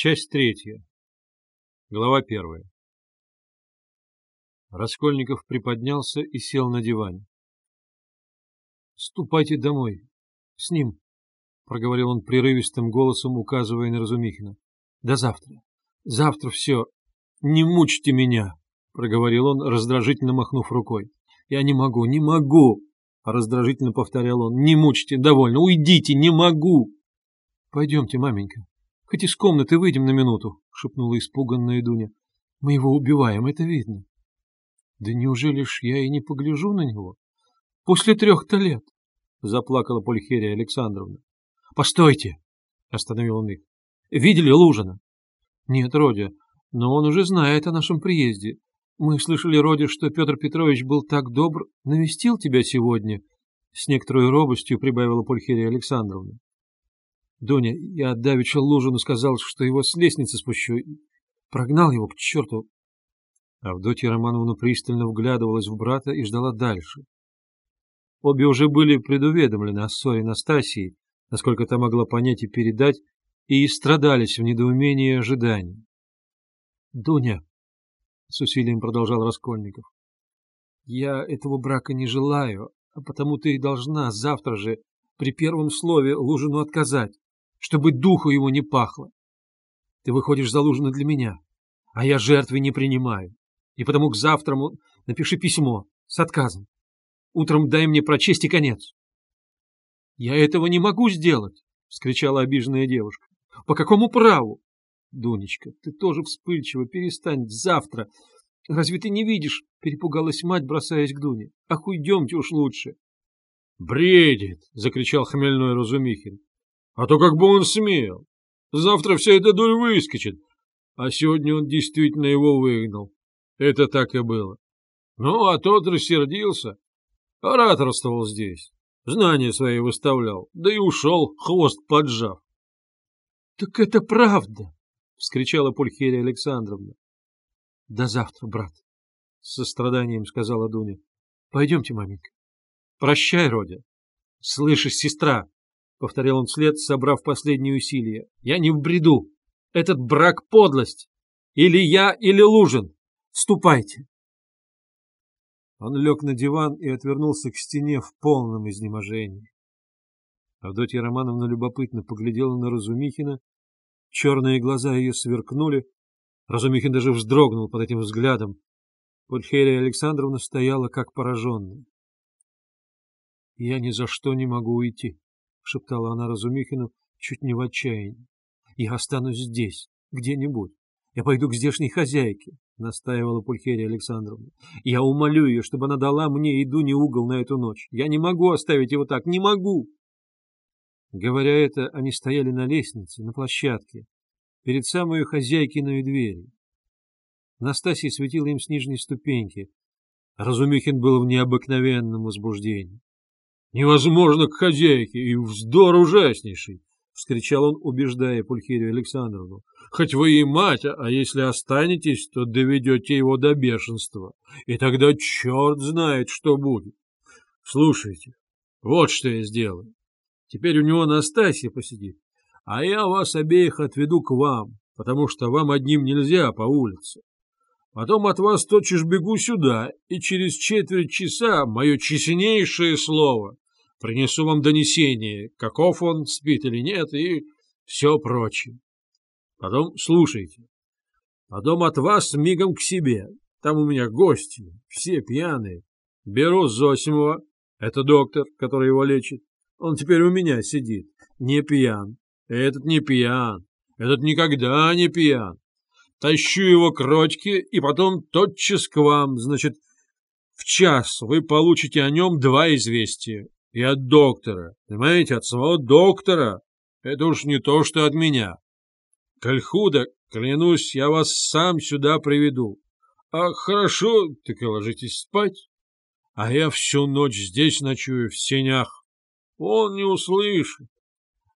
Часть третья. Глава первая. Раскольников приподнялся и сел на диване. — Ступайте домой. С ним, — проговорил он прерывистым голосом, указывая на Разумихина. — До завтра. Завтра все. Не мучьте меня, — проговорил он, раздражительно махнув рукой. — Я не могу, не могу, — раздражительно повторял он. — Не мучьте, довольно, уйдите, не могу. — Пойдемте, маменька, Хоть из комнаты выйдем на минуту, — шепнула испуганная Дуня. — Мы его убиваем, это видно. — Да неужели ж я и не погляжу на него? После трех-то лет, — заплакала Пульхерия Александровна. — Постойте, — остановил он их. — Видели Лужина? — Нет, Родя, но он уже знает о нашем приезде. Мы слышали, Родя, что Петр Петрович был так добр, навестил тебя сегодня, — с некоторой робостью прибавила Пульхерия Александровна. Доня, я давеча Лужину сказал, что его с лестницы спущу. Прогнал его к черту. Авдотья Романовна пристально вглядывалась в брата и ждала дальше. Обе уже были предуведомлены о ссоре Настасии, насколько та могла понять и передать, и страдались в недоумении и ожидании. — Дуня, — с усилием продолжал Раскольников, — я этого брака не желаю, а потому ты и должна завтра же при первом слове Лужину отказать чтобы духу его не пахло. Ты выходишь залужено для меня, а я жертвы не принимаю. И потому к завтраму напиши письмо с отказом. Утром дай мне прочесть и конец. — Я этого не могу сделать, — вскричала обиженная девушка. — По какому праву? — Дунечка, ты тоже вспыльчива, перестань завтра. Разве ты не видишь? — перепугалась мать, бросаясь к Дуне. — Ах, уйдемте уж лучше. — Бредит! — закричал хмельной Разумихин. А то как бы он смел. Завтра вся эта дурь выскочит. А сегодня он действительно его выгнал. Это так и было. Ну, а тот рассердился. Ораторствовал здесь. Знания свои выставлял. Да и ушел, хвост поджав. — Так это правда! — вскричала Пульхерия Александровна. — До завтра, брат, — с состраданием сказала Дуня. — Пойдемте, маменька. — Прощай, Родя. — Слышишь, сестра, — повторял он вслед, собрав последние усилия. — Я не в бреду. Этот брак — подлость. Или я, или Лужин. Ступайте. Он лег на диван и отвернулся к стене в полном изнеможении. Авдотья Романовна любопытно поглядела на Разумихина. Черные глаза ее сверкнули. Разумихин даже вздрогнул под этим взглядом. Пульхерия Александровна стояла как пораженная. — Я ни за что не могу уйти, — шептала она Разумихину чуть не в отчаянии. — Я останусь здесь, где-нибудь. Я пойду к здешней хозяйке, — настаивала Пульхерия Александровна. — Я умолю ее, чтобы она дала мне еду не угол на эту ночь. Я не могу оставить его так, не могу! Говоря это, они стояли на лестнице, на площадке, перед самой хозяйкиной дверью. Настасья светила им с нижней ступеньки. Разумихин был в необыкновенном возбуждении. Невозможно к хозяйке, и вздор ужаснейший! — вскричал он, убеждая Пульхерию Александровну. — Хоть вы и мать, а если останетесь, то доведете его до бешенства, и тогда черт знает, что будет. Слушайте, вот что я сделаю. Теперь у него Настасья посидит, а я вас обеих отведу к вам, потому что вам одним нельзя по улице. Потом от вас тотчас бегу сюда, и через четверть часа мое честнейшее слово принесу вам донесение, каков он, спит или нет, и все прочее. Потом слушайте. Потом от вас мигом к себе. Там у меня гости, все пьяные. Беру Зосимова, это доктор, который его лечит. Он теперь у меня сидит, не пьян. Этот не пьян, этот никогда не пьян. Тащу его к Родьке и потом тотчас к вам, значит, в час вы получите о нем два известия. И от доктора, понимаете, от самого доктора. Это уж не то, что от меня. Коль худо, клянусь, я вас сам сюда приведу. А хорошо, так и ложитесь спать. А я всю ночь здесь ночую, в сенях. Он не услышит.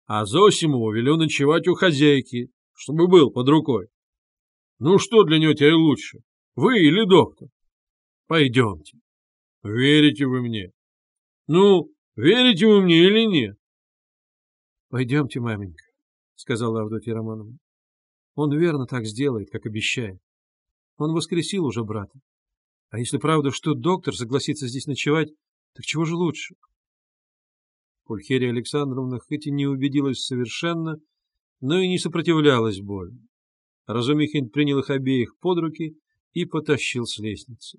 А Зосимову велю ночевать у хозяйки, чтобы был под рукой. Ну что для него теперь лучше, вы или доктор? Пойдемте. Верите вы мне? Ну, Верите вы мне или нет? — Пойдемте, маменька, — сказала Авдотья Романовна. Он верно так сделает, как обещает. Он воскресил уже брата. А если правда, что доктор согласится здесь ночевать, так чего же лучше? Пульхерия Александровна хоть и не убедилась совершенно, но и не сопротивлялась боли. Разумихин принял их обеих под руки и потащил с лестницы.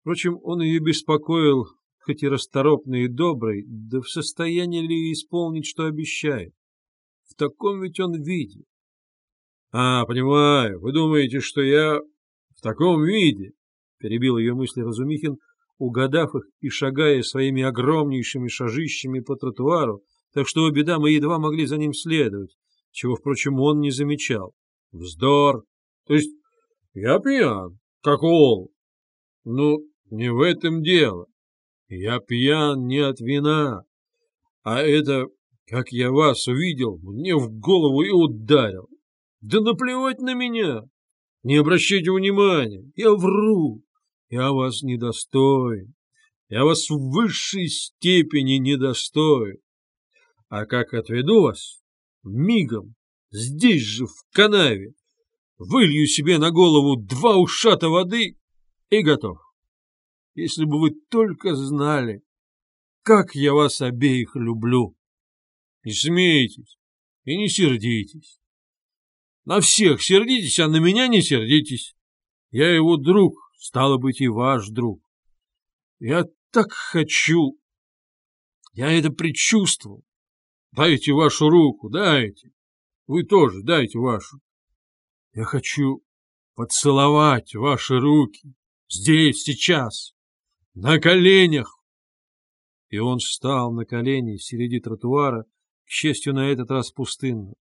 Впрочем, он ее беспокоил, хоть и расторопный и добрый, да в состоянии ли исполнить, что обещает. В таком ведь он виде. — А, понимаю, вы думаете, что я в таком виде? — перебил ее мысли Разумихин, угадав их и шагая своими огромнейшими шажищами по тротуару, так что обе дамы едва могли за ним следовать, чего, впрочем, он не замечал. Вздор! То есть я пьян, как ол. Ну, не в этом дело. Я пьян не от вина, а это, как я вас увидел, мне в голову и ударил. Да наплевать на меня! Не обращайте внимания, я вру. Я вас недостоин. Я вас в высшей степени недостоин. А как отведу вас, мигом, здесь же, в канаве, вылью себе на голову два ушата воды и готов. Если бы вы только знали, как я вас обеих люблю. Не смейтесь и не сердитесь. На всех сердитесь, а на меня не сердитесь. Я его друг, стало быть, и ваш друг. Я так хочу. Я это предчувствовал. Дайте вашу руку, дайте. Вы тоже дайте вашу. Я хочу поцеловать ваши руки. Здесь, сейчас. На коленях. И он встал на колени среди тротуара, к счастью, на этот раз пустынно.